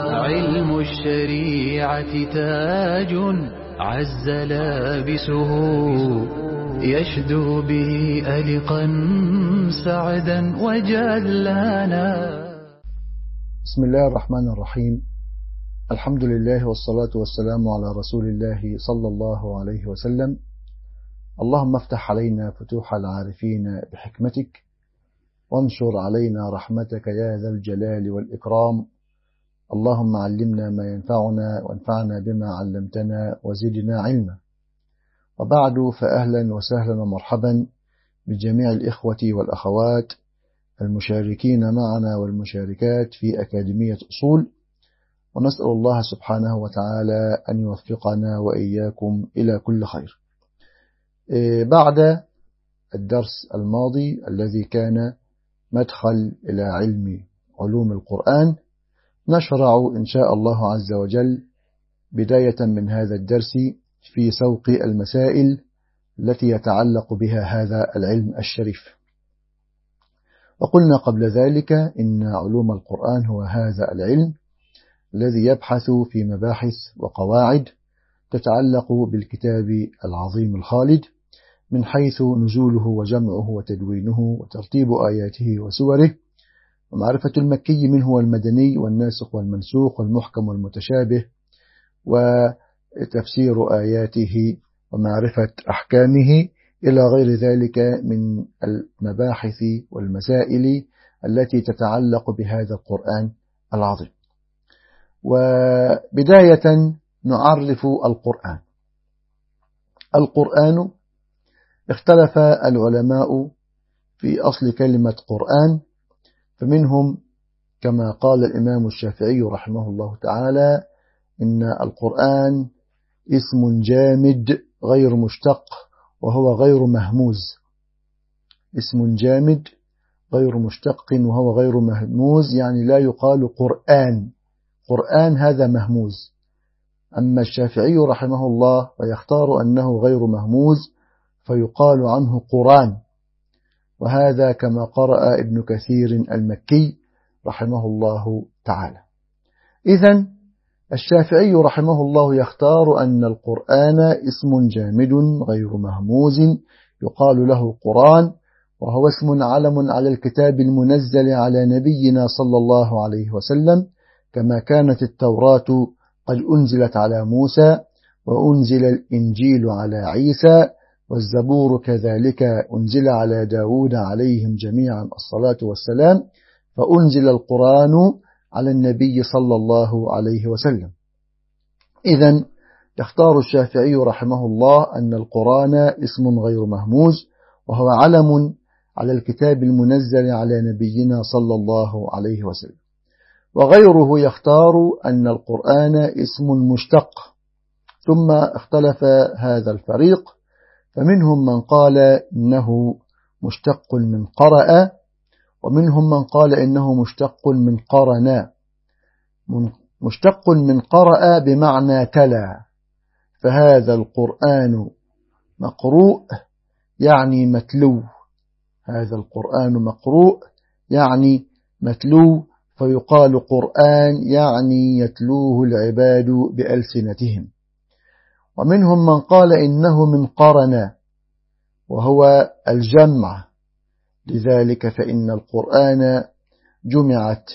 علم الشريعة تاج عز لابسه يشدو به ألقا سعدا وجلانا بسم الله الرحمن الرحيم. الحمد لله والصلاة والسلام على رسول الله صلى الله عليه وسلم. اللهم افتح علينا فتوح العارفين بحكمتك وانشر علينا رحمتك يا ذا الجلال والإكرام. اللهم علمنا ما ينفعنا وانفعنا بما علمتنا وزدنا علما. وبعد فأهلا وسهلا ومرحبا بجميع الإخوة والأخوات المشاركين معنا والمشاركات في أكاديمية أصول. ونسأل الله سبحانه وتعالى أن يوفقنا وإياكم إلى كل خير. بعد الدرس الماضي الذي كان مدخل إلى علم علوم القرآن نشرع إن شاء الله عز وجل بداية من هذا الدرس في سوق المسائل التي يتعلق بها هذا العلم الشريف. وقلنا قبل ذلك إن علوم القرآن هو هذا العلم الذي يبحث في مباحث وقواعد تتعلق بالكتاب العظيم الخالد من حيث نزوله وجمعه وتدوينه وترتيب آياته وسوره ومعرفة المكي منه والمدني والناسخ والمنسوخ والمحكم والمتشابه وتفسير آياته ومعرفة أحكامه إلى غير ذلك من المباحث والمسائل التي تتعلق بهذا القرآن العظيم. وبداية نعرف القرآن. القرآن اختلف العلماء في أصل كلمة قرآن فمنهم كما قال الإمام الشافعي رحمه الله تعالى إن القرآن اسم جامد غير مشتق وهو غير مهموز. اسم جامد غير مشتق وهو غير مهموز يعني لا يقال قرآن. قرآن هذا مهموز. أما الشافعي رحمه الله ويختار أنه غير مهموز فيقال عنه قرآن. وهذا كما قرأ ابن كثير المكي رحمه الله تعالى. إذا الشافعي رحمه الله يختار أن القرآن اسم جامد غير مهموز يقال له قرآن وهو اسم علم على الكتاب المنزل على نبينا صلى الله عليه وسلم كما كانت التوراة قد أنزلت على موسى وأنزل الإنجيل على عيسى والزبور كذلك أنزل على داود عليهم جميعا الصلاة والسلام فأنزل القرآن على النبي صلى الله عليه وسلم. إذا يختار الشافعي رحمه الله أن القرآن اسم غير مهموز وهو علم على الكتاب المنزل على نبينا صلى الله عليه وسلم. وغيره يختار أن القرآن اسم مشتق ثم اختلف هذا الفريق فمنهم من قال إنه مشتق من قرأ ومنهم من قال إنه مشتق من قرنا مشتق من قرأ بمعنى تلا. فهذا القرآن مقروء يعني متلو. هذا القرآن مقروء يعني متلو. فيقال قرآن يعني يتلوه العباد بألسنتهم. ومنهم من قال إنه من قرن وهو الجمع. لذلك فإن القرآن جمعت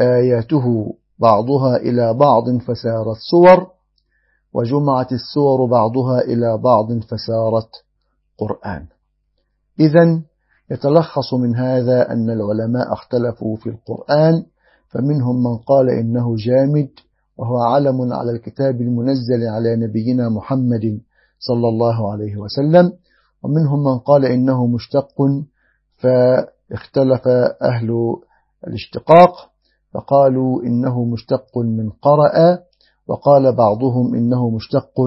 آياته بعضها إلى بعض فسارت صور وجمعت السور بعضها إلى بعض فسارت قرآن. إذا يتلخص من هذا أن العلماء اختلفوا في القرآن فمنهم من قال إنه جامد وهو علم على الكتاب المنزل على نبينا محمد صلى الله عليه وسلم. ومنهم من قال إنه مشتق فاختلف أهل الاشتقاق فقالوا إنه مشتق من قرأ وقال بعضهم إنه مشتق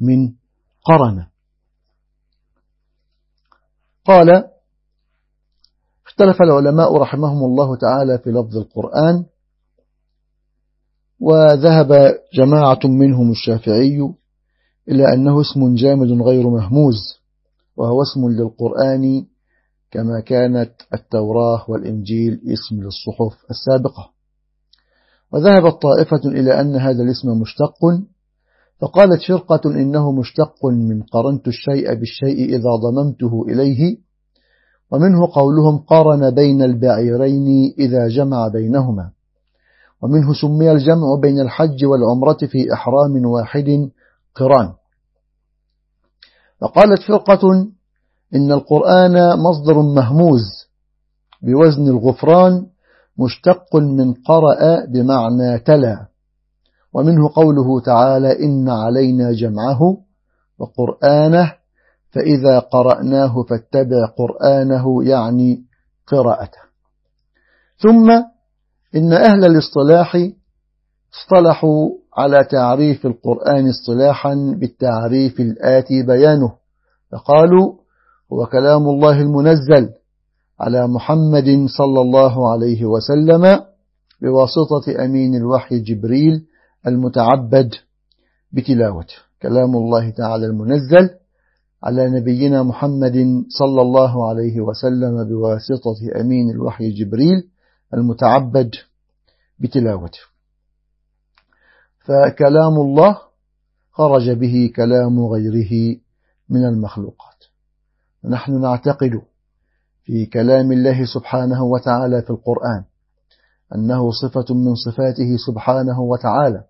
من قرن. قال اختلف العلماء رحمهم الله تعالى في لفظ القرآن وذهب جماعة منهم الشافعي إلى أنه اسم جامد غير مهموز وهو اسم للقرآن كما كانت التوراة والإنجيل اسم للصحف السابقة. وذهبت طائفة إلى أن هذا الاسم مشتق فقالت فرقة إنه مشتق من قرنت الشيء بالشيء إذا ضممته إليه ومنه قولهم قارن بين البعيرين إذا جمع بينهما. ومنه سمي الجمع بين الحج والعمرة في إحرام واحد قران. وقالت فرقة إن القرآن مصدر مهموز بوزن الغفران مشتق من قرأ بمعنى تلا. ومنه قوله تعالى إن علينا جمعه وقرآنه فإذا قرأناه فاتبع قرآنه يعني قراءته. ثم إن أهل الاصطلاح اصطلحوا على تعريف القرآن اصطلاحا بالتعريف الآتي بيانه. فقالوا هو كلام الله المنزل على محمد صلى الله عليه وسلم بواسطة أمين الوحي جبريل المتعبد بتلاوته. كلام الله تعالى المنزل على نبينا محمد صلى الله عليه وسلم بواسطة أمين الوحي جبريل المتعبد بتلاوته. فكلام الله خرج به كلام غيره من المخلوقات. نحن نعتقد في كلام الله سبحانه وتعالى في القرآن أنه صفة من صفاته سبحانه وتعالى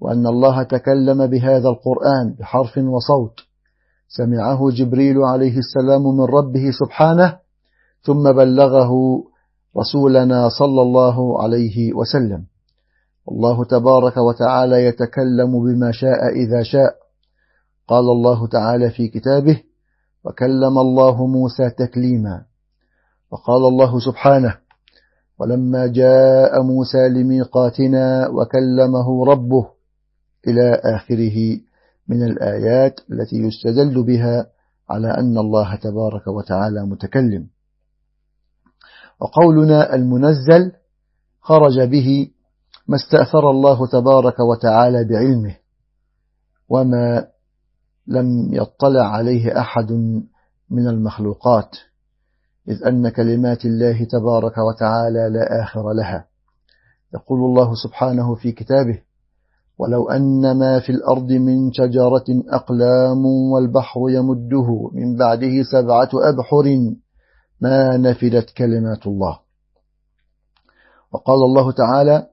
وأن الله تكلم بهذا القرآن بحرف وصوت. سمعه جبريل عليه السلام من ربه سبحانه ثم بلغه رسولنا صلى الله عليه وسلم. الله تبارك وتعالى يتكلم بما شاء إذا شاء. قال الله تعالى في كتابه وكلم الله موسى تكليما. وقال الله سبحانه ولما جاء موسى لميقاتنا وكلمه ربه إلى آخره من الآيات التي يستدل بها على أن الله تبارك وتعالى متكلم. وقولنا المنزل خرج به ما استأثر الله تبارك وتعالى بعلمه وما لم يطلع عليه أحد من المخلوقات إذ أن كلمات الله تبارك وتعالى لا آخر لها. يقول الله سبحانه في كتابه ولو أن ما في الأرض من شجرة أقلام والبحر يمده من بعده سبعة أبحر ما نفدت كلمات الله. وقال الله تعالى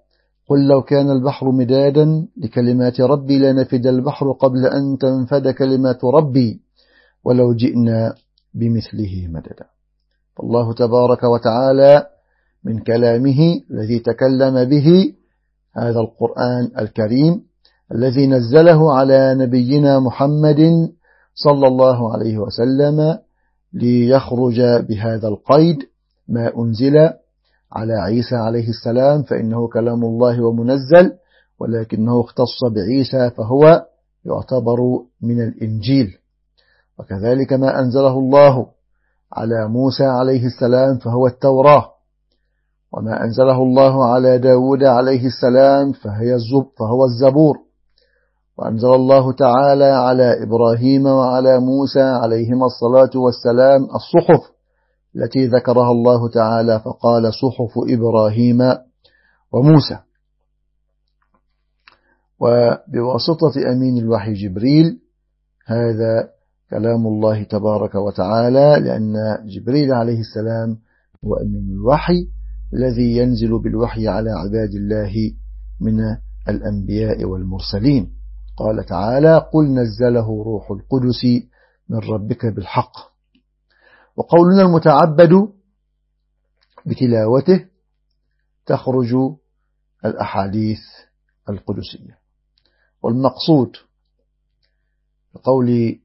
قل لو كان البحر مدادا لكلمات ربي لنفد البحر قبل أن تنفد كلمات ربي ولو جئنا بمثله مددا. فالله تبارك وتعالى من كلامه الذي تكلم به هذا القرآن الكريم الذي نزله على نبينا محمد صلى الله عليه وسلم ليخرج بهذا القيد ما أنزل على عيسى عليه السلام فإنه كلام الله ومنزل ولكنه اختص بعيسى فهو يعتبر من الإنجيل. وكذلك ما أنزله الله على موسى عليه السلام فهو التوراة. وما أنزله الله على داود عليه السلام فهي الزب فهو الزبور. وأنزل الله تعالى على إبراهيم وعلى موسى عليهما الصلاة والسلام الصحف التي ذكرها الله تعالى فقال صحف إبراهيم وموسى. وبواسطة أمين الوحي جبريل هذا كلام الله تبارك وتعالى لأن جبريل عليه السلام هو أمين الوحي الذي ينزل بالوحي على عباد الله من الأنبياء والمرسلين. قال تعالى قل نزله روح القدس من ربك بالحق. وقولنا المتعبد بتلاوته تخرج الأحاديث القدسية. والمقصود بقول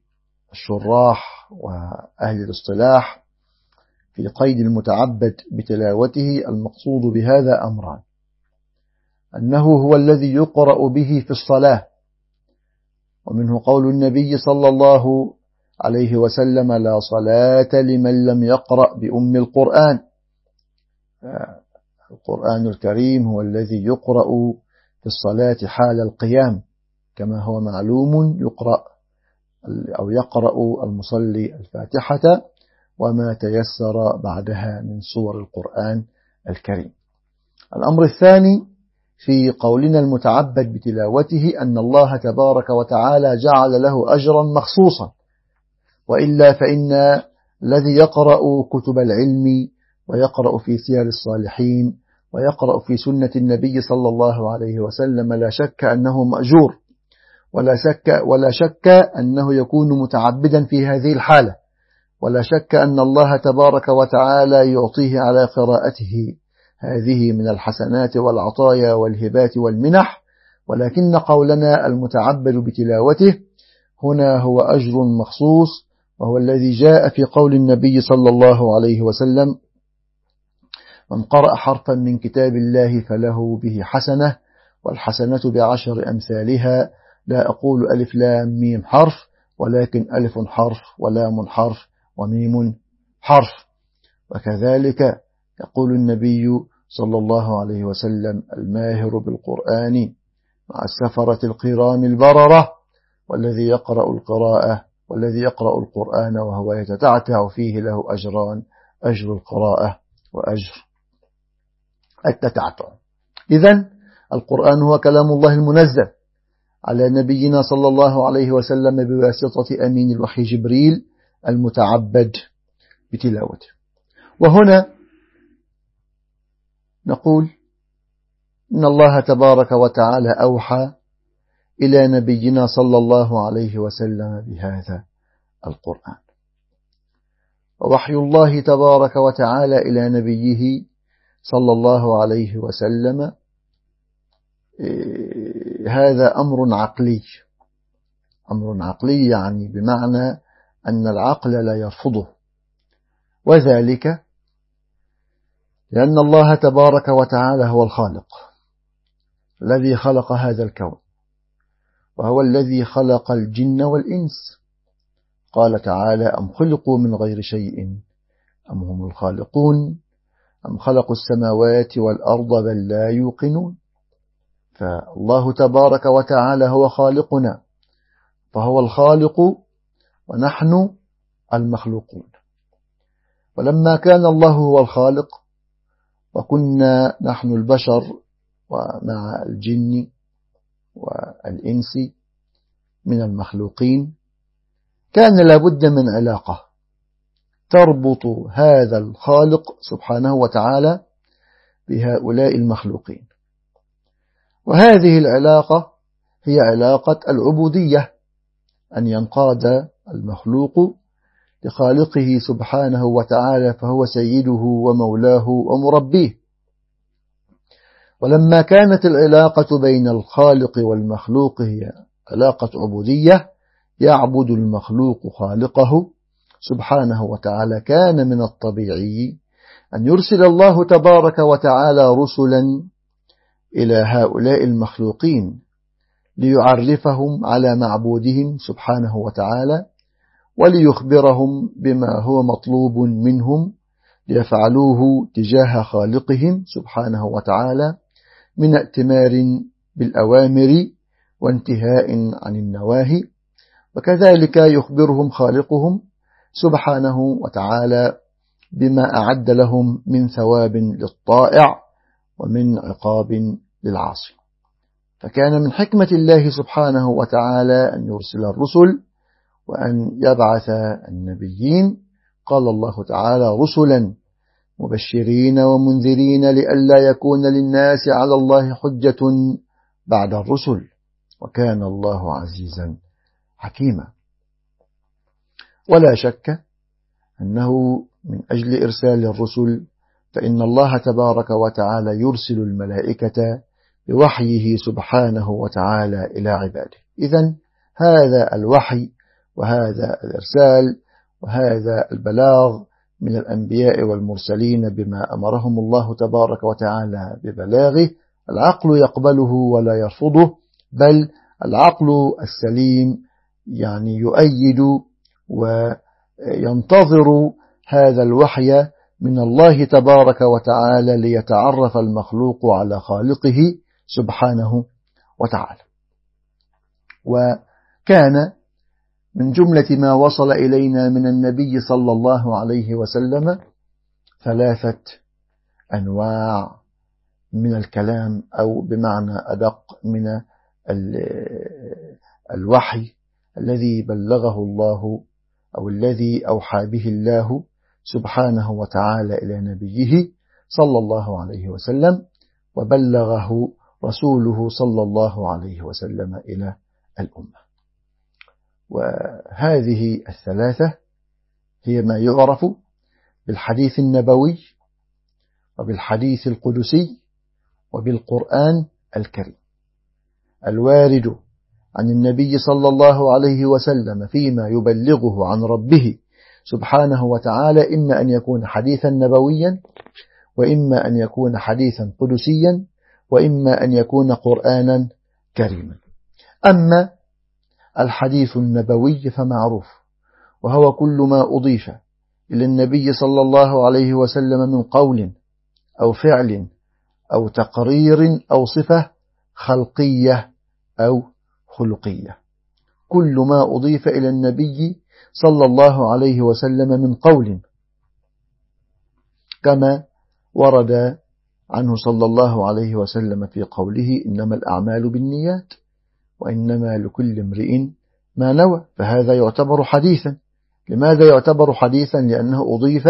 الشراح وأهل الاصطلاح في قيد المتعبد بتلاوته المقصود بهذا أمران. أنه هو الذي يقرأ به في الصلاة. ومنه قول النبي صلى الله عليه وسلم لا صلاة لمن لم يقرأ بأم القرآن. القرآن الكريم هو الذي يقرأ في الصلاة حال القيام كما هو معلوم يقرأ أو يقرأ المصلي الفاتحة وما تيسر بعدها من صور القرآن الكريم. الأمر الثاني في قولنا المتعبد بتلاوته أن الله تبارك وتعالى جعل له أجرا مخصوصا. وإلا فإن الذي يقرأ كتب العلم ويقرأ في سير الصالحين ويقرأ في سنة النبي صلى الله عليه وسلم لا شك أنه مأجور. ولا شك, ولا شك أنه يكون متعبدا في هذه الحالة. ولا شك أن الله تبارك وتعالى يعطيه على قراءته. هذه من الحسنات والعطايا والهبات والمنح ولكن قولنا المتعبد بتلاوته هنا هو أجر مخصوص وهو الذي جاء في قول النبي صلى الله عليه وسلم من قرأ حرفا من كتاب الله فله به حسنة والحسنة بعشر أمثالها لا أقول ألف لام ميم حرف ولكن ألف حرف ولام حرف وميم حرف. وكذلك يقول النبي صلى الله عليه وسلم الماهر بالقرآن مع السفرة القرام البررة والذي يقرأ القراءة والذي يقرأ القرآن وهو يتتعتع فيه له أجران أجر القراءة وأجر التتعتع. إذا القرآن هو كلام الله المنزل على نبينا صلى الله عليه وسلم بواسطة أمين الوحي جبريل المتعبد بتلاوته. وهنا نقول إن الله تبارك وتعالى أوحى إلى نبينا صلى الله عليه وسلم بهذا القرآن. ووحي الله تبارك وتعالى إلى نبيه صلى الله عليه وسلم إيه، هذا أمر عقلي أمر عقلي يعني بمعنى أن العقل لا يرفضه وذلك لأن الله تبارك وتعالى هو الخالق الذي خلق هذا الكون وهو الذي خلق الجن والإنس. قال تعالى أم خلقوا من غير شيء؟ أم هم الخالقون؟ أم خلقوا السماوات والأرض بل لا يوقنون؟ فالله تبارك وتعالى هو خالقنا فهو الخالق ونحن المخلوقون. ولما كان الله هو الخالق وكنا نحن البشر ومع الجن والإنس من المخلوقين. كان لابد من علاقة تربط هذا الخالق سبحانه وتعالى بهؤلاء المخلوقين. وهذه العلاقة هي علاقة العبودية أن ينقاد المخلوق لخالقه سبحانه وتعالى فهو سيده ومولاه ومربيه. ولما كانت العلاقة بين الخالق والمخلوق هي علاقة عبودية يعبد المخلوق خالقه سبحانه وتعالى. كان من الطبيعي أن يرسل الله تبارك وتعالى رسلا إلى هؤلاء المخلوقين ليعرفهم على معبودهم سبحانه وتعالى وليخبرهم بما هو مطلوب منهم ليفعلوه تجاه خالقهم سبحانه وتعالى من ائتمار بالأوامر وانتهاء عن النواهي. وكذلك يخبرهم خالقهم سبحانه وتعالى بما أعد لهم من ثواب للطائع ومن عقاب للعاصي. فكان من حكمة الله سبحانه وتعالى أن يرسل الرسل وأن يبعث النبيين قال الله تعالى رسلا مبشرين ومنذرين لئلا يكون للناس على الله حجة بعد الرسل. وكان الله عزيزا حكيما. ولا شك أنه من أجل إرسال الرسل فإن الله تبارك وتعالى يرسل الملائكة بوحيه سبحانه وتعالى إلى عباده. إذا هذا الوحي وهذا الإرسال وهذا البلاغ من الأنبياء والمرسلين بما أمرهم الله تبارك وتعالى ببلاغه. العقل يقبله ولا يرفضه بل العقل السليم يعني يؤيد وينتظر هذا الوحي من الله تبارك وتعالى ليتعرف المخلوق على خالقه سبحانه وتعالى. وكان من جملة ما وصل إلينا من النبي صلى الله عليه وسلم ثلاثة أنواع من الكلام أو بمعنى أدق من الوحي الذي بلغه الله أو الذي أوحى به الله سبحانه وتعالى إلى نبيه صلى الله عليه وسلم وبلغه رسوله صلى الله عليه وسلم إلى الأمة. وهذه الثلاثة هي ما يعرف بالحديث النبوي وبالحديث القدسي وبالقرآن الكريم. الوارد عن النبي صلى الله عليه وسلم فيما يبلغه عن ربه سبحانه وتعالى إما أن يكون حديثا نبويا وإما أن يكون حديثا قدسيا وإما أن يكون قرآنا كريما. أما الحديث النبوي فمعروف وهو كل ما أضيف إلى النبي صلى الله عليه وسلم من قول أو فعل أو تقرير أو صفة خلقية أو خلقية. كل ما أضيف إلى النبي صلى الله عليه وسلم من قول كما ورد عنه صلى الله عليه وسلم في قوله إنما الأعمال بالنيات. وإنما لكل امرئ ما نوى فهذا يعتبر حديثا. لماذا يعتبر حديثا؟ لأنه أضيف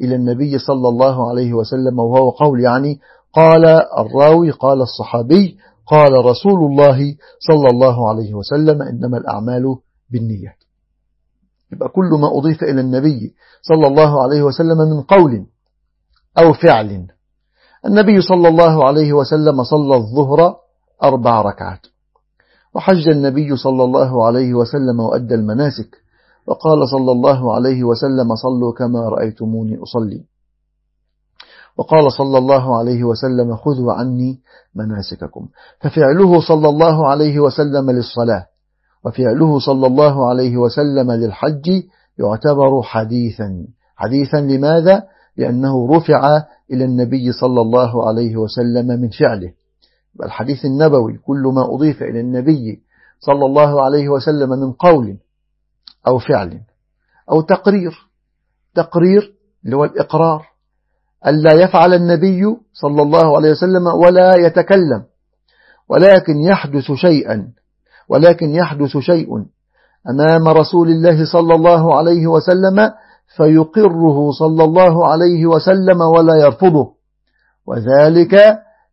إلى النبي صلى الله عليه وسلم وهو قول يعني قال الراوي قال الصحابي قال رسول الله صلى الله عليه وسلم إنما الأعمال بالنيات. يبقى كل ما أضيف إلى النبي صلى الله عليه وسلم من قول أو فعل. النبي صلى الله عليه وسلم صلى الظهر أربع ركعات. وحج النبي صلى الله عليه وسلم وأدى المناسك. وقال صلى الله عليه وسلم صلوا كما رأيتموني أصلي. وقال صلى الله عليه وسلم خذوا عني مناسككم. ففعله صلى الله عليه وسلم للصلاة. وفعله صلى الله عليه وسلم للحج يعتبر حديثا. حديثا لماذا؟ لأنه رفع إلى النبي صلى الله عليه وسلم من فعله. الحديث النبوي كل ما أضيف إلى النبي صلى الله عليه وسلم من قول أو فعل أو تقرير. تقرير اللي هو الإقرار. ألا يفعل النبي صلى الله عليه وسلم ولا يتكلم ولكن يحدث شيئا ولكن يحدث شيء أمام رسول الله صلى الله عليه وسلم فيقره صلى الله عليه وسلم ولا يرفضه. وذلك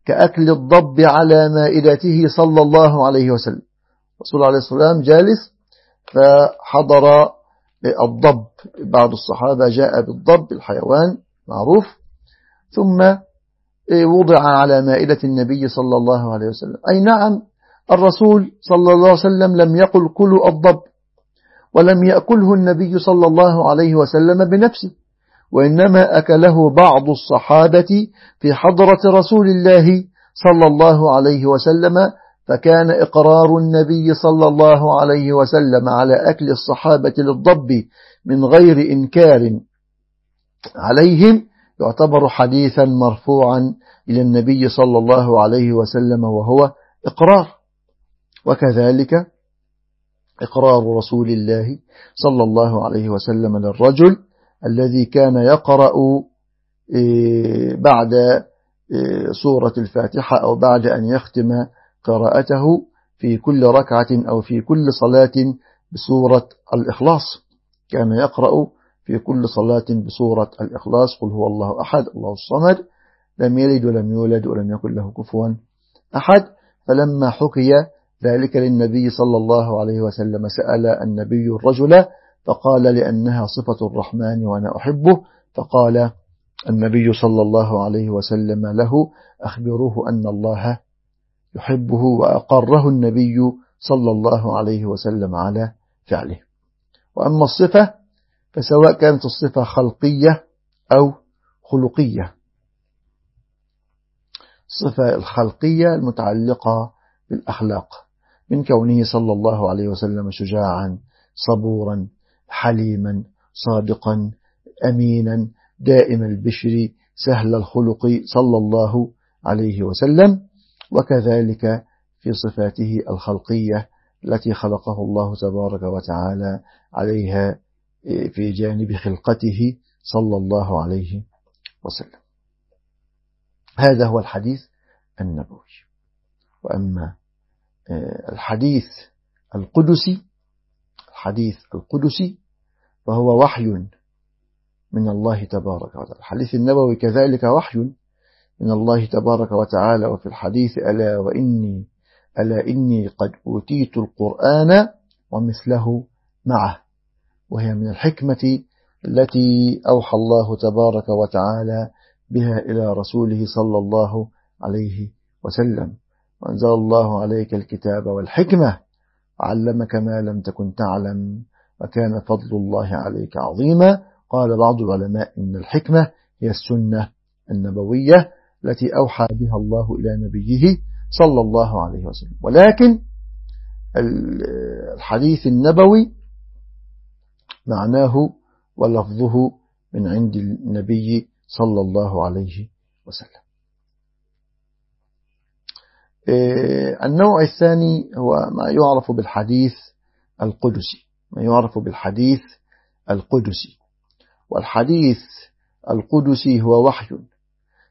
كأكل الضب على مائدته صلى الله عليه وسلم. رسول عليه الصلاة والسلام جالس فحضر الضب بعض الصحابة جاء بالضب الحيوان معروف. ثم وضع على مائدة النبي صلى الله عليه وسلم. أي نعم الرسول صلى الله عليه وسلم لم يقل كلوا الضب ولم يأكله النبي صلى الله عليه وسلم بنفسه. وإنما أكله بعض الصحابة في حضرة رسول الله صلى الله عليه وسلم فكان إقرار النبي صلى الله عليه وسلم على أكل الصحابة للضب من غير إنكار عليهم. يعتبر حديثا مرفوعا إلى النبي صلى الله عليه وسلم وهو إقرار. وكذلك إقرار رسول الله صلى الله عليه وسلم للرجل الذي كان يقرأ إيه، بعد إيه، سورة الفاتحة أو بعد أن يختم قراءته في كل ركعة أو في كل صلاة بسورة الإخلاص. كان يقرأ في كل صلاة بسورة الإخلاص. قل هو الله أحد الله الصمد لم يلد ولم يولد ولم يكن له كفوا أحد. فلما حكي ذلك للنبي صلى الله عليه وسلم سأل النبي الرجل فقال لأنها صفة الرحمن وأنا أحبه فقال النبي صلى الله عليه وسلم له أخبروه أن الله يحبه وأقره النبي صلى الله عليه وسلم على فعله. وأما الصفة فسواء كانت الصفة خلقية أو خلقية. الصفة الخلقية المتعلقة بالأخلاق من كونه صلى الله عليه وسلم شجاعا صبورا حليما صادقا أمينا دائم البشر سهل الخلق صلى الله عليه وسلم وكذلك في صفاته الخلقية التي خلقه الله تبارك وتعالى عليها في جانب خلقته صلى الله عليه وسلم. هذا هو الحديث النبوي. وأما آه، الحديث القدسي الحديث القدسي فهو وحي من الله تبارك وتعالى. الحديث النبوي كذلك وحي من الله تبارك وتعالى وفي الحديث ألا وإني ألا إني قد أوتيت القرآن ومثله معه. وهي من الحكمة التي أوحى الله تبارك وتعالى بها إلى رسوله صلى الله عليه وسلم. وأنزل الله عليك الكتاب والحكمة وعلمك ما لم تكن تعلم وكان فضل الله عليك عظيما. قال بعض العلماء إن الحكمة هي السنة النبوية التي أوحى بها الله إلى نبيه صلى الله عليه وسلم. ولكن الحديث النبوي معناه ولفظه من عند النبي صلى الله عليه وسلم. إيه، النوع الثاني هو ما يعرف بالحديث القدسي. ما يعرف بالحديث القدسي. والحديث القدسي هو وحي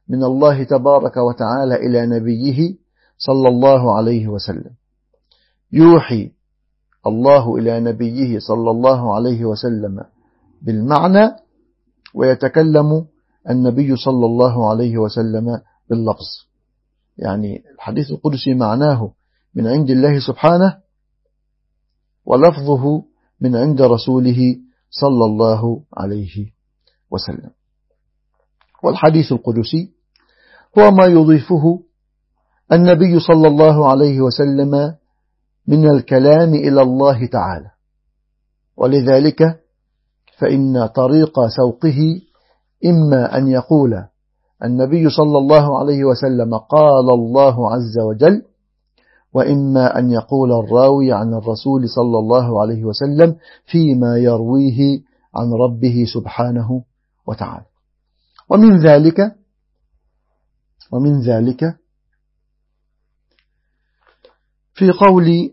من الله تبارك وتعالى إلى نبيه صلى الله عليه وسلم. يوحي الله إلى نبيه صلى الله عليه وسلم بالمعنى ويتكلم النبي صلى الله عليه وسلم باللفظ. يعني الحديث القدسي معناه من عند الله سبحانه ولفظه من عند رسوله صلى الله عليه وسلم. والحديث القدسي هو ما يضيفه النبي صلى الله عليه وسلم من الكلام إلى الله تعالى. ولذلك فإن طريق سوقه إما أن يقول النبي صلى الله عليه وسلم قال الله عز وجل وإما أن يقول الراوي عن الرسول صلى الله عليه وسلم فيما يرويه عن ربه سبحانه وتعالى. ومن ذلك ومن ذلك في قول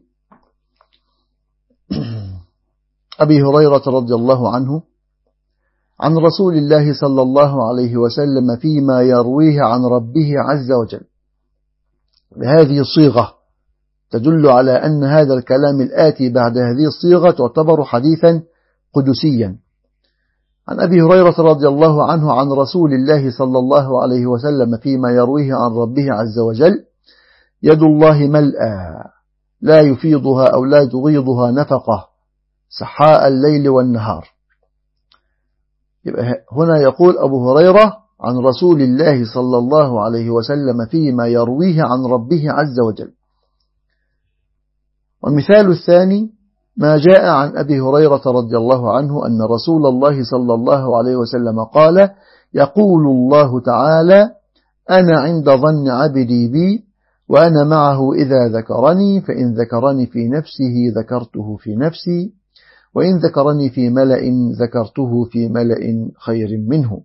أبي هريرة رضي الله عنه عن رسول الله صلى الله عليه وسلم فيما يرويه عن ربه عز وجل. بهذه الصيغة تدل على أن هذا الكلام الآتي بعد هذه الصيغة تعتبر حديثا قدسيا. عن أبي هريرة رضي الله عنه عن رسول الله صلى الله عليه وسلم فيما يرويه عن ربه عز وجل يد الله ملأى لا يفيضها أو لا تغيضها نفقة سحاء الليل والنهار. يبقى هنا يقول أبو هريرة عن رسول الله صلى الله عليه وسلم فيما يرويه عن ربه عز وجل. والمثال الثاني ما جاء عن أبي هريرة رضي الله عنه أن رسول الله صلى الله عليه وسلم قال يقول الله تعالى أنا عند ظن عبدي بي وأنا معه إذا ذكرني فإن ذكرني في نفسه ذكرته في نفسي وإن ذكرني في ملأ ذكرته في ملأ خير منه.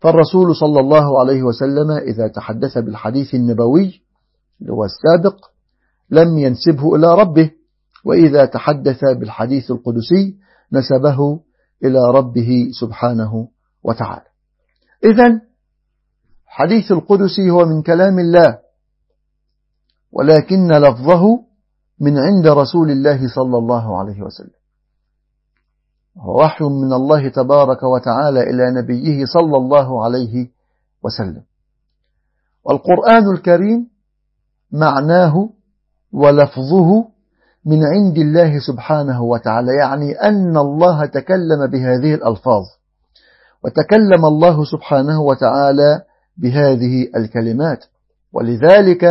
فالرسول صلى الله عليه وسلم إذا تحدث بالحديث النبوي اللي هو السابق لم ينسبه إلى ربه وإذا تحدث بالحديث القدسي نسبه إلى ربه سبحانه وتعالى. إذا حديث القدسي هو من كلام الله ولكن لفظه من عند رسول الله صلى الله عليه وسلم. هو وحي من الله تبارك وتعالى إلى نبيه صلى الله عليه وسلم. والقرآن الكريم معناه ولفظه من عند الله سبحانه وتعالى يعني أن الله تكلم بهذه الألفاظ وتكلم الله سبحانه وتعالى بهذه الكلمات. ولذلك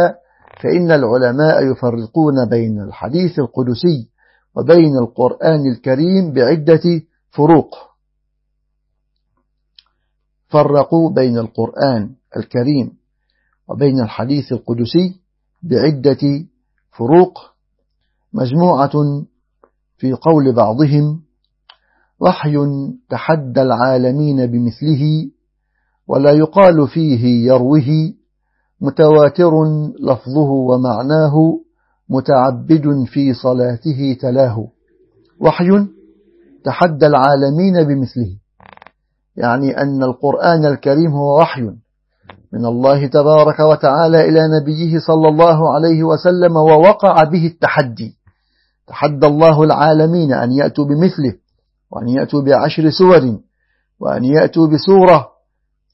فإن العلماء يفرقون بين الحديث القدسي وبين القرآن الكريم بعدة فروق. فرقوا بين القرآن الكريم وبين الحديث القدسي بعدة فروق مجموعة في قول بعضهم وحي تحدى العالمين بمثله ولا يقال فيه يروه متواتر لفظه ومعناه متعبد في صلاته تلاه وحي تحدى العالمين بمثله يعني أن القرآن الكريم هو وحي من الله تبارك وتعالى إلى نبيه صلى الله عليه وسلم ووقع به التحدي. تحدى الله العالمين أن يأتوا بمثله وأن يأتوا بعشر سور وأن يأتوا بسورة.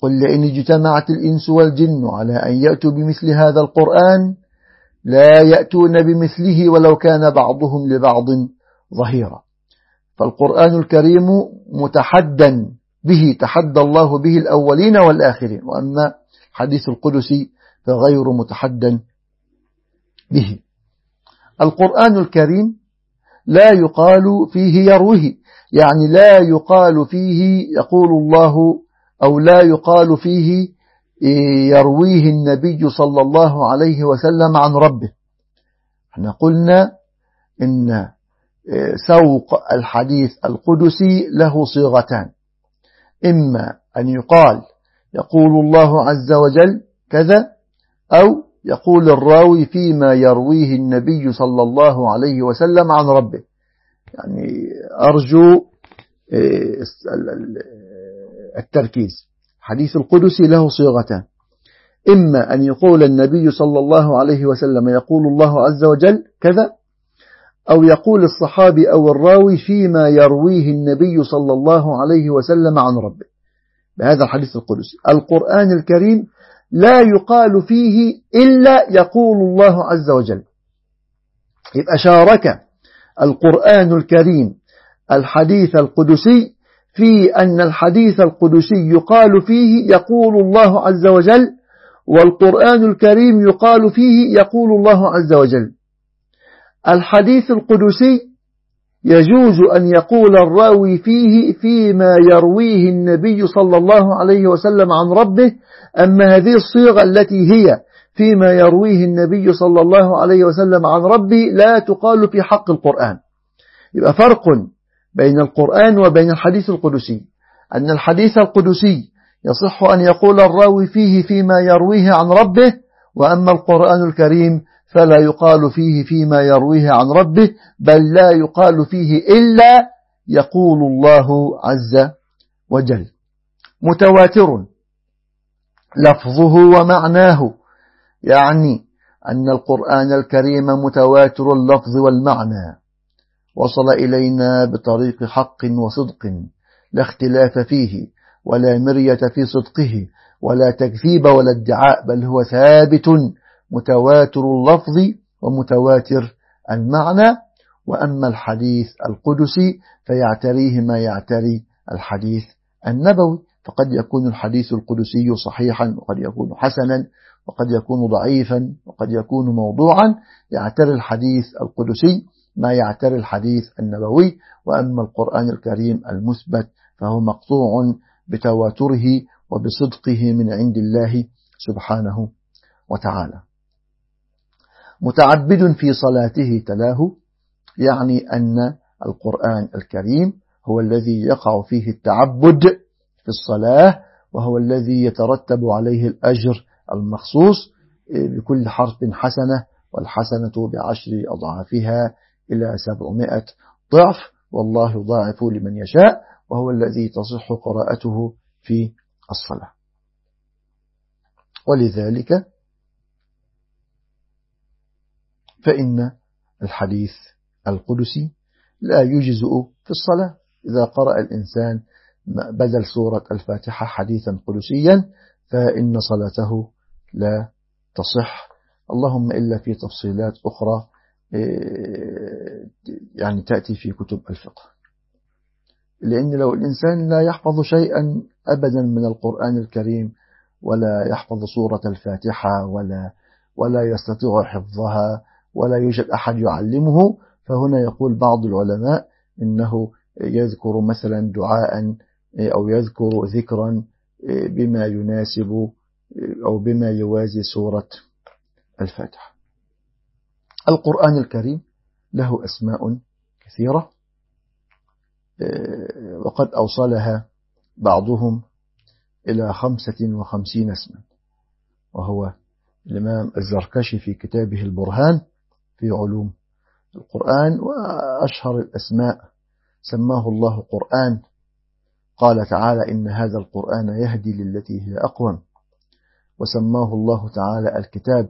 قل لئن اجتمعت الإنس والجن على أن يأتوا بمثل هذا القرآن لا يأتون بمثله ولو كان بعضهم لبعض ظهيرا. فالقرآن الكريم متحدا به تحدى الله به الأولين والآخرين. وأما حديث القدسي فغير متحدا به. القرآن الكريم لا يقال فيه يروه يعني لا يقال فيه يقول الله أو لا يقال فيه يرويه النبي صلى الله عليه وسلم عن ربه. إحنا قلنا إن سوق الحديث القدسي له صيغتان. إما أن يقال يقول الله عز وجل كذا أو يقول الراوي فيما يرويه النبي صلى الله عليه وسلم عن ربه. يعني أرجو إيه، التركيز. حديث القدسي له صيغتان. إما أن يقول النبي صلى الله عليه وسلم يقول الله عز وجل كذا أو يقول الصحابي أو الراوي فيما يرويه النبي صلى الله عليه وسلم عن ربه. بهذا الحديث القدسي. القرآن الكريم لا يقال فيه إلا يقول الله عز وجل. يبقى شارك القرآن الكريم الحديث القدسي في أن الحديث القدسي يقال فيه يقول الله عز وجل والقرآن الكريم يقال فيه يقول الله عز وجل. الحديث القدسي يجوز أن يقول الراوي فيه فيما يرويه النبي صلى الله عليه وسلم عن ربه أما هذه الصيغة التي هي فيما يرويه النبي صلى الله عليه وسلم عن ربه لا تقال في حق القرآن. يبقى فرق بين القرآن وبين الحديث القدسي. أن الحديث القدسي يصح أن يقول الراوي فيه فيما يرويه عن ربه وأما القرآن الكريم فلا يقال فيه فيما يرويه عن ربه بل لا يقال فيه إلا يقول الله عز وجل. متواتر. لفظه ومعناه. يعني أن القرآن الكريم متواتر اللفظ والمعنى. وصل إلينا بطريق حق وصدق لا اختلاف فيه ولا مرية في صدقه ولا تكذيب ولا ادعاء بل هو ثابت متواتر اللفظ ومتواتر المعنى وأما الحديث القدسي فيعتريه ما يعتري الحديث النبوي. فقد يكون الحديث القدسي صحيحا وقد يكون حسنا وقد يكون ضعيفا وقد يكون موضوعا. يعتري الحديث القدسي ما يعتري الحديث النبوي وأما القرآن الكريم المثبت فهو مقطوع بتواتره وبصدقه من عند الله سبحانه وتعالى. متعبد في صلاته تلاه يعني أن القرآن الكريم هو الذي يقع فيه التعبد في الصلاة وهو الذي يترتب عليه الأجر المخصوص بكل حرف حسنة والحسنة بعشر أضعافها إلى سبعمائة ضعف والله يضاعف لمن يشاء وهو الذي تصح قراءته في الصلاة. ولذلك فإن الحديث القدسي لا يجزئ في الصلاة. إذا قرأ الإنسان بدل سورة الفاتحة حديثا قدسيا فإن صلاته لا تصح. اللهم إلا في تفصيلات أخرى إيه، يعني تأتي في كتب الفقه. لأن لو الإنسان لا يحفظ شيئا أبدا من القرآن الكريم ولا يحفظ سورة الفاتحة ولا ولا يستطيع حفظها ولا يوجد أحد يعلمه. فهنا يقول بعض العلماء إنه يذكر مثلا دعاء أو يذكر ذكرا بما يناسب أو بما يوازي سورة الفاتحة. القرآن الكريم له أسماء كثيرة وقد أوصلها بعضهم إلى خمسة وخمسين اسما وهو الإمام الزركشي في كتابه البرهان. في علوم القرآن وأشهر الأسماء. سماه الله قرآن قال تعالى إن هذا القرآن يهدي للتي هي أقوم. وسماه الله تعالى الكتاب.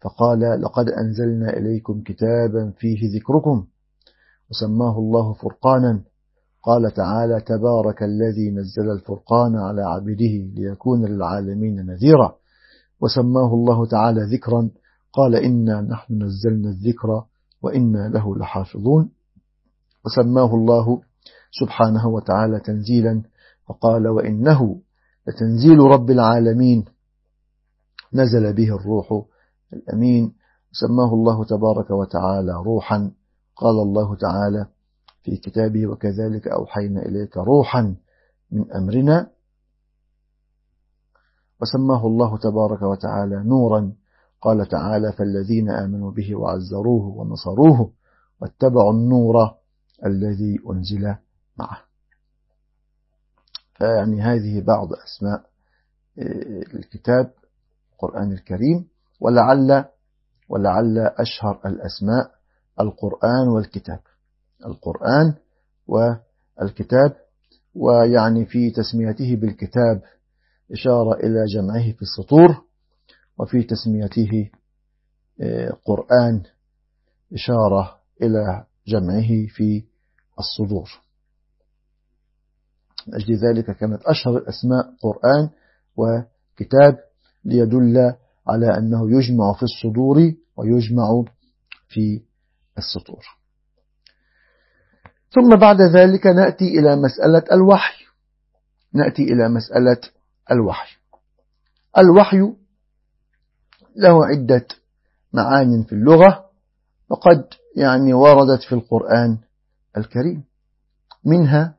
فقال لقد أنزلنا إليكم كتابا فيه ذكركم. وسماه الله فرقانا. قال تعالى تبارك الذي نزل الفرقان على عبده ليكون للعالمين نذيرا. وسماه الله تعالى ذكرا. قال إنا نحن نزلنا الذكر وإنا له لحافظون. وسماه الله سبحانه وتعالى تنزيلا. فقال وإنه لتنزيل رب العالمين. نزل به الروح الأمين. سماه الله تبارك وتعالى روحا. قال الله تعالى في كتابه وكذلك أوحينا إليك روحا من أمرنا. وسماه الله تبارك وتعالى نورا. قال تعالى فالذين آمنوا به وعزروه ونصروه واتبعوا النور الذي أنزل معه. فيعني هذه بعض أسماء آه، الكتاب القرآن الكريم ولعل ولعل أشهر الأسماء القرآن والكتاب. القرآن والكتاب ويعني في تسميته بالكتاب إشارة إلى جمعه في السطور وفي تسميته آه، قرآن إشارة إلى جمعه في الصدور. أجل ذلك كانت أشهر الأسماء قرآن وكتاب ليدل على أنه يجمع في الصدور ويجمع في السطور. ثم بعد ذلك نأتي إلى مسألة الوحي. نأتي إلى مسألة الوحي. الوحي له عدة معان في اللغة وقد يعني وردت في القرآن الكريم. منها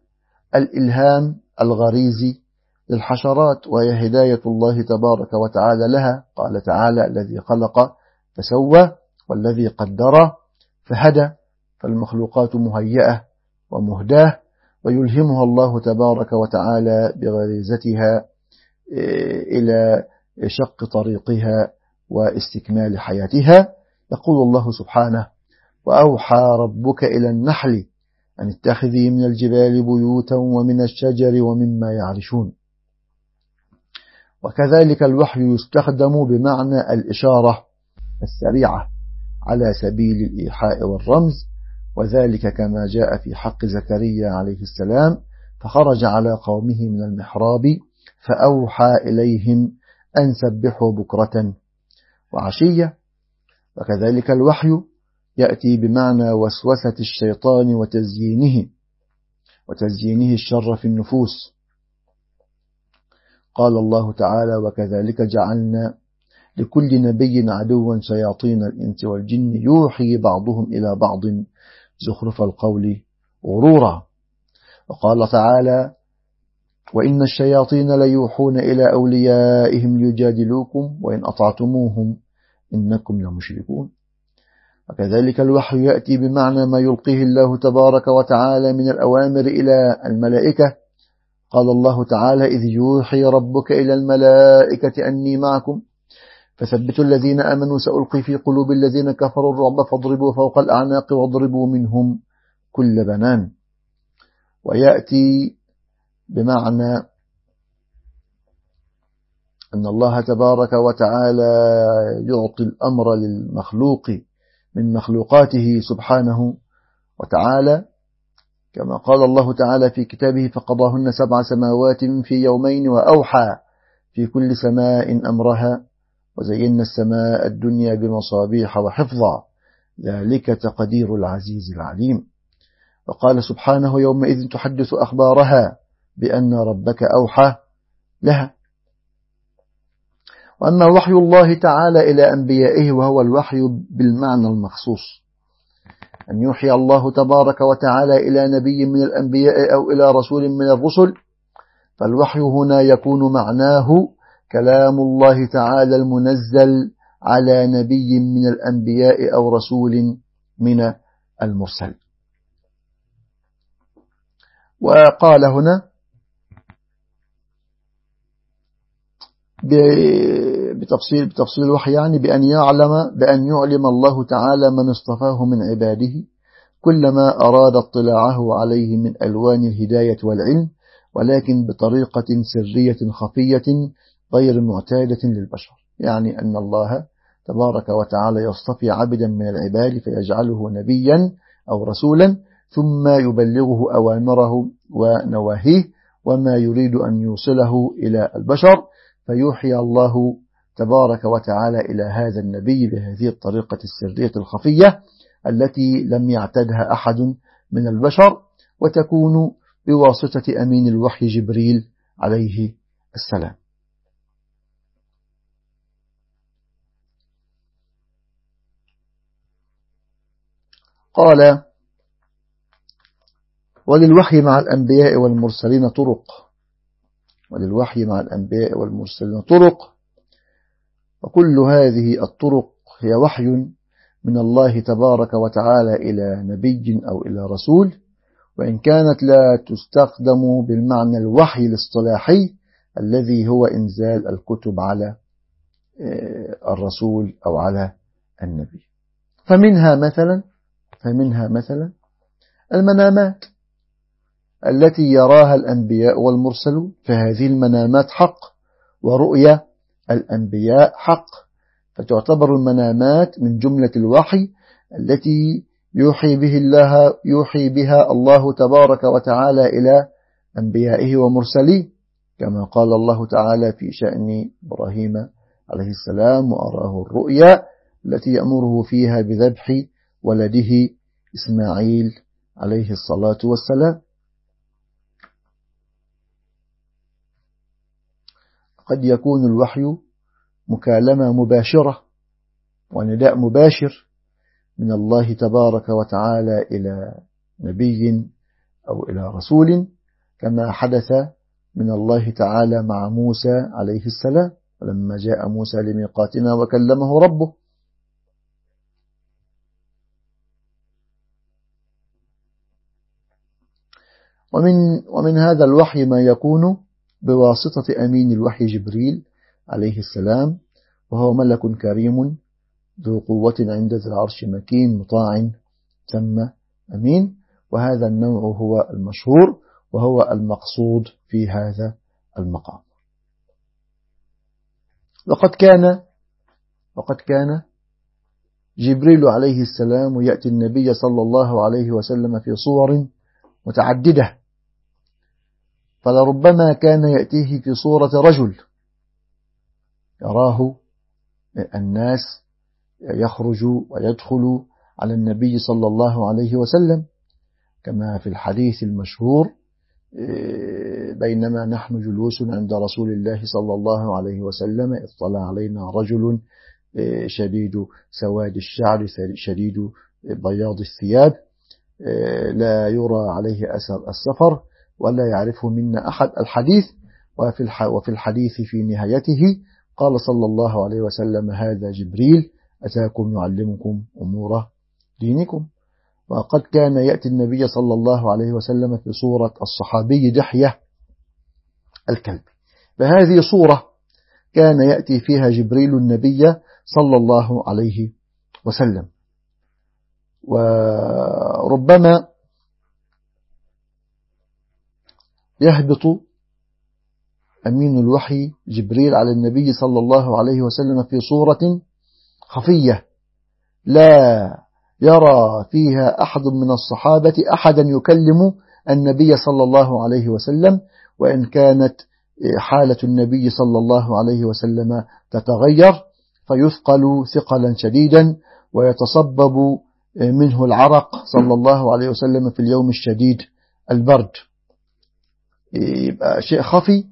الإلهام الغريزي للحشرات وهي هداية الله تبارك وتعالى لها. قال تعالى الذي خلق فسوى والذي قدر فهدى. فالمخلوقات مهيئة ومهداة ويلهمها الله تبارك وتعالى بغريزتها إيه، إلى شق طريقها واستكمال حياتها. يقول الله سبحانه وأوحى ربك إلى النحل أن اتخذي من الجبال بيوتا ومن الشجر ومما يعرشون. وكذلك الوحي يستخدم بمعنى الإشارة السريعة على سبيل الإيحاء والرمز وذلك كما جاء في حق زكريا عليه السلام فخرج على قومه من المحراب فأوحى إليهم أن سبحوا بكرة وعشية. وكذلك الوحي يأتي بمعنى وسوسة الشيطان وتزيينه وتزيينه الشر في النفوس. قال الله تعالى وكذلك جعلنا لكل نبي عدوا شياطين الإنس والجن يوحي بعضهم إلى بعض زخرف القول غرورا. وقال تعالى وإن الشياطين ليوحون إلى أوليائهم ليجادلوكم وإن أطعتموهم إنكم لمشركون وكذلك الوحي يأتي بمعنى ما يلقيه الله تبارك وتعالى من الأوامر إلى الملائكة. قال الله تعالى إذ يوحي ربك إلى الملائكة أني معكم. فثبتوا الذين آمنوا سألقي في قلوب الذين كفروا الرعب فاضربوا فوق الأعناق واضربوا منهم كل بنان. ويأتي بمعنى أن الله تبارك وتعالى يعطي الأمر للمخلوق من مخلوقاته سبحانه وتعالى. كما قال الله تعالى في كتابه فقضاهن سبع سماوات في يومين وأوحى في كل سماء أمرها وزينا السماء الدنيا بمصابيح وحفظا. ذلك تقدير العزيز العليم. وقال سبحانه يومئذ تحدث أخبارها بأن ربك أوحى لها. وأما وحي الله تعالى إلى أنبيائه وهو الوحي بالمعنى المخصوص. أن يوحي الله تبارك وتعالى إلى نبي من الأنبياء أو إلى رسول من الرسل. فالوحي هنا يكون معناه كلام الله تعالى المنزل على نبي من الأنبياء أو رسول من المرسل. وقال هنا بتفصيل بتفصيل الوحي يعني بأن يعلم بأن يعلم الله تعالى من اصطفاه من عباده كلما أراد اطلاعه عليه من ألوان الهداية والعلم ولكن بطريقة سرية خفية غير معتادة للبشر. يعني أن الله تبارك وتعالى يصطفي عبدا من العباد فيجعله نبيا أو رسولا ثم يبلغه أوامره ونواهيه وما يريد أن يوصله إلى البشر. فيوحي الله تبارك وتعالى إلى هذا النبي بهذه الطريقة السرية الخفية التي لم يعتدها أحد من البشر وتكون بواسطة أمين الوحي جبريل عليه السلام. قال وللوحي مع الأنبياء والمرسلين طرق وللوحي مع الأنبياء والمرسلين. طرق. وكل هذه الطرق هي وحي من الله تبارك وتعالى إلى نبي أو إلى رسول. وإن كانت لا تستخدم بالمعنى الوحي الاصطلاحي الذي هو إنزال الكتب على آه، الرسول أو على النبي. فمنها مثلا فمنها مثلا المنامات. التي يراها الأنبياء والمرسلون فهذه المنامات حق ورؤية الأنبياء حق. فتعتبر المنامات من جملة الوحي التي يوحي به الله يوحي بها الله تبارك وتعالى إلى أنبيائه ومرسليه كما قال الله تعالى في شأن إبراهيم عليه السلام وأراه الرؤيا التي يأمره فيها بذبح ولده إسماعيل عليه الصلاة والسلام قد يكون الوحي مكالمة مباشرة ونداء مباشر من الله تبارك وتعالى إلى نبي أو إلى رسول كما حدث من الله تعالى مع موسى عليه السلام ولما جاء موسى لميقاتنا وكلمه ربه. ومن, ومن هذا الوحي ما يكون بواسطة أمين الوحي جبريل عليه السلام وهو ملك كريم ذو قوة عند ذي العرش مكين مطاع ثم أمين وهذا النوع هو المشهور وهو المقصود في هذا المقام. وقد كان وقد كان جبريل عليه السلام يأتي النبي صلى الله عليه وسلم في صور متعددة فلربما كان يأتيه في صورة رجل يراه الناس يخرج ويدخل على النبي صلى الله عليه وسلم كما في الحديث المشهور بينما نحن جلوس عند رسول الله صلى الله عليه وسلم اطلع علينا رجل شديد سواد الشعر شديد بياض الثياب لا يرى عليه أثر السفر ولا يعرفه منا أحد. الحديث وفي الحديث في نهايته قال صلى الله عليه وسلم هذا جبريل أتاكم يعلمكم أمور دينكم. وقد كان يأتي النبي صلى الله عليه وسلم في صورة الصحابي دحية الكلب. فهذه صورة كان يأتي فيها جبريل النبي صلى الله عليه وسلم. وربما يهبط أمين الوحي جبريل على النبي صلى الله عليه وسلم في صورة خفية. لا يرى فيها أحد من الصحابة أحدا يكلم النبي صلى الله عليه وسلم وإن كانت حالة النبي صلى الله عليه وسلم تتغير فيثقل ثقلا شديدا ويتصبب منه العرق صلى الله عليه وسلم في اليوم الشديد البرد. يبقى شيء خفي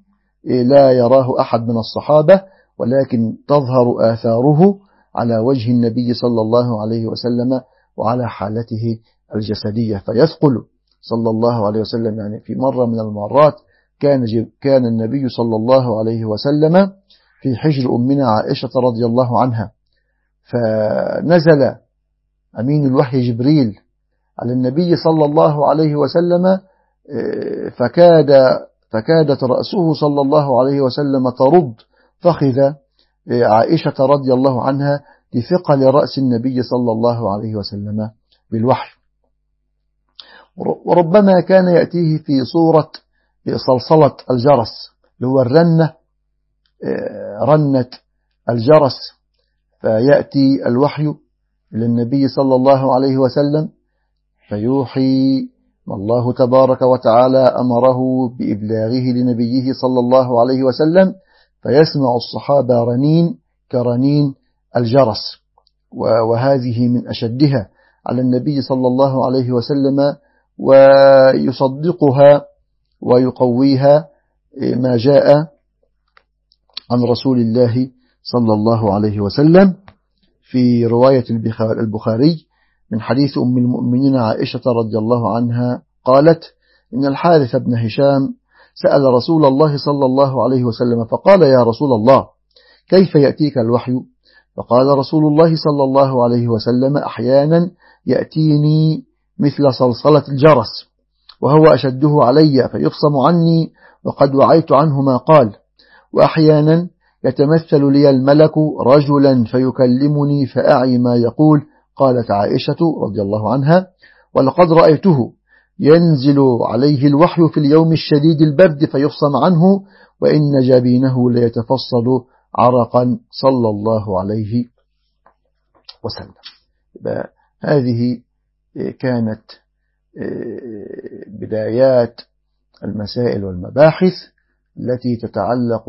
لا يراه أحد من الصحابة ولكن تظهر آثاره على وجه النبي صلى الله عليه وسلم وعلى حالته الجسدية. فيثقل صلى الله عليه وسلم يعني في مرة من المرات كان كان النبي صلى الله عليه وسلم في حجر أمنا عائشة رضي الله عنها. فنزل أمين الوحي جبريل على النبي صلى الله عليه وسلم فكاد فكادت رأسه صلى الله عليه وسلم ترد فخذ عائشة رضي الله عنها لثقل رأس النبي صلى الله عليه وسلم بالوحي. وربما كان يأتيه في صورة صلصلة الجرس اللي هو الرنة رنة الجرس. فيأتي الوحي للنبي صلى الله عليه وسلم فيوحي ما الله تبارك وتعالى أمره بإبلاغه لنبيه صلى الله عليه وسلم فيسمع الصحابة رنين كرنين الجرس وهذه من أشدها على النبي صلى الله عليه وسلم ويصدقها ويقويها ما جاء عن رسول الله صلى الله عليه وسلم في رواية البخاري. من حديث أم المؤمنين عائشة رضي الله عنها قالت إن الحارث بن هشام سأل رسول الله صلى الله عليه وسلم فقال يا رسول الله كيف يأتيك الوحي؟ فقال رسول الله صلى الله عليه وسلم أحيانا يأتيني مثل صلصلة الجرس وهو أشده علي فيفصم عني وقد وعيت عنه ما قال وأحيانا يتمثل لي الملك رجلا فيكلمني فأعي ما يقول قالت عائشة رضي الله عنها ولقد رأيته ينزل عليه الوحي في اليوم الشديد البرد فيفصم عنه وإن جبينه ليتفصل عرقا صلى الله عليه وسلم. هذه كانت بدايات المسائل والمباحث التي تتعلق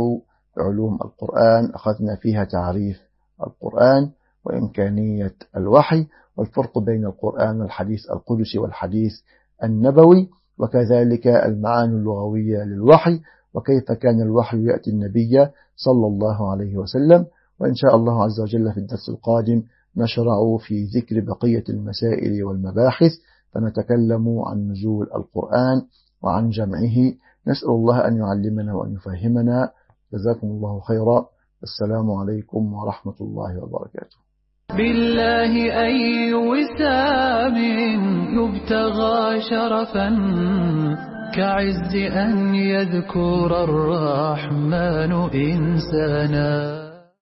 بعلوم القرآن. أخذنا فيها تعريف القرآن. وإمكانية الوحي والفرق بين القرآن والحديث القدسي والحديث النبوي وكذلك المعاني اللغوية للوحي وكيف كان الوحي يأتي النبي صلى الله عليه وسلم. وإن شاء الله عز وجل في الدرس القادم نشرع في ذكر بقية المسائل والمباحث فنتكلم عن نزول القرآن وعن جمعه. نسأل الله أن يعلمنا وأن يفهمنا. جزاكم الله خيرا. السلام عليكم ورحمة الله وبركاته. بالله أي وسام يبتغى شرفا كعز أن يذكر الرحمن إنسانا.